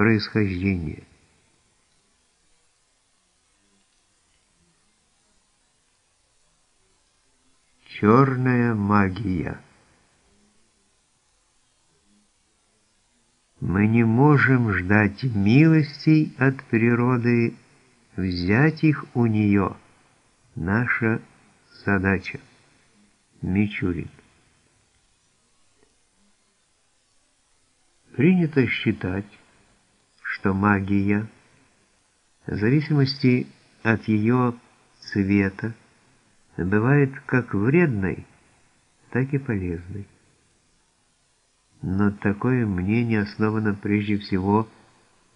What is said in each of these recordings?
происхождения. Черная магия. Мы не можем ждать милостей от природы, взять их у нее – наша задача. Мичурин. Принято считать, что магия, в зависимости от ее цвета, бывает как вредной, так и полезной. Но такое мнение основано прежде всего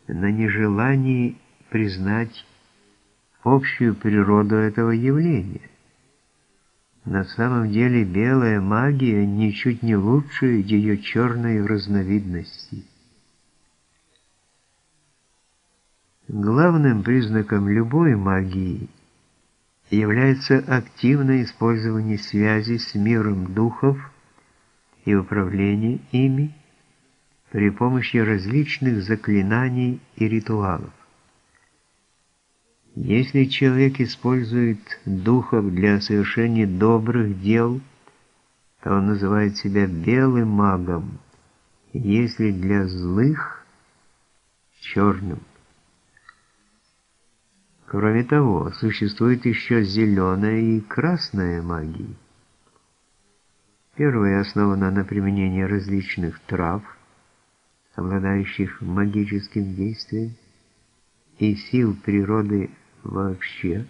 на нежелании признать общую природу этого явления. На самом деле белая магия ничуть не лучше ее черной разновидности. Главным признаком любой магии является активное использование связи с миром духов и управление ими при помощи различных заклинаний и ритуалов. Если человек использует духов для совершения добрых дел, то он называет себя белым магом, если для злых – черным. Кроме того, существует еще зеленая и красная магии. Первая основана на применении различных трав, обладающих магическим действием, и сил природы вообще.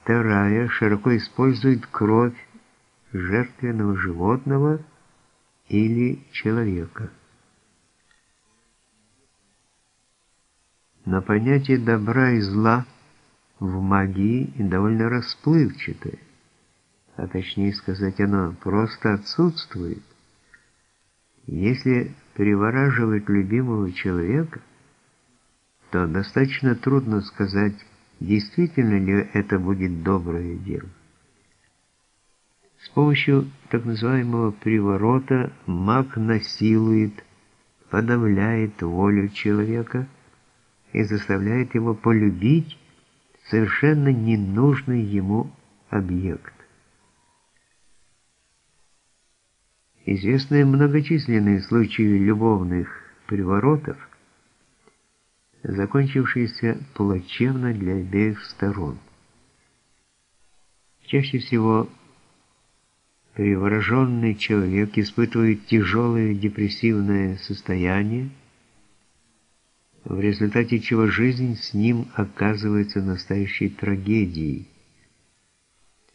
Вторая широко использует кровь жертвенного животного или человека. Но понятие добра и зла в магии довольно расплывчатое, а точнее сказать, оно просто отсутствует. Если перевораживать любимого человека – то достаточно трудно сказать, действительно ли это будет доброе дело. С помощью так называемого приворота маг насилует, подавляет волю человека и заставляет его полюбить совершенно ненужный ему объект. Известны многочисленные случаи любовных приворотов, закончившийся плачевно для обеих сторон. Чаще всего привороженный человек испытывает тяжелое депрессивное состояние, в результате чего жизнь с ним оказывается настоящей трагедией.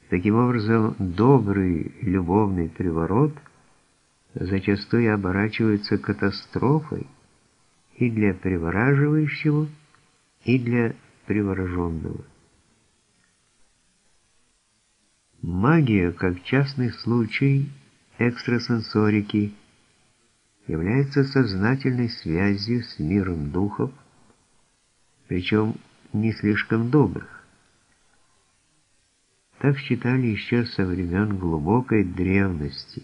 Таким образом, добрый любовный приворот зачастую оборачивается катастрофой, и для привораживающего, и для привороженного. Магия, как частный случай экстрасенсорики, является сознательной связью с миром духов, причем не слишком добрых. Так считали еще со времен глубокой древности.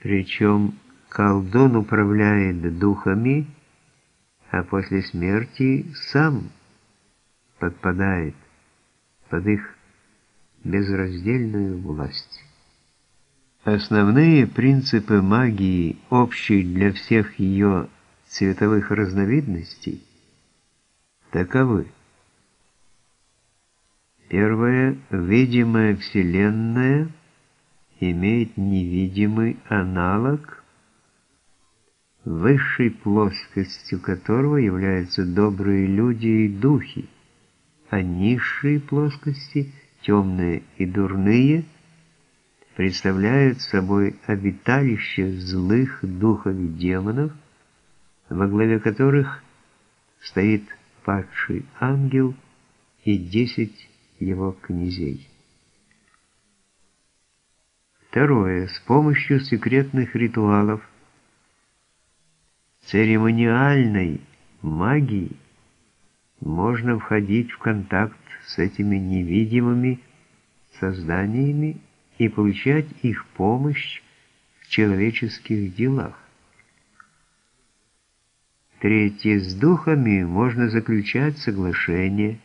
Причем колдун управляет духами, а после смерти сам подпадает под их безраздельную власть. Основные принципы магии, общие для всех ее цветовых разновидностей, таковы. Первое. Видимая Вселенная имеет невидимый аналог – высшей плоскостью которого являются добрые люди и духи, а низшие плоскости, темные и дурные, представляют собой обиталище злых духов и демонов, во главе которых стоит падший ангел и десять его князей. Второе. С помощью секретных ритуалов – церемониальной магии можно входить в контакт с этими невидимыми созданиями и получать их помощь в человеческих делах. Третье. С духами можно заключать соглашение.